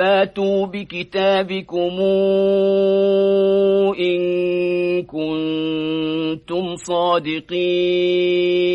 فاتوا بكتابكم إن كنتم صادقين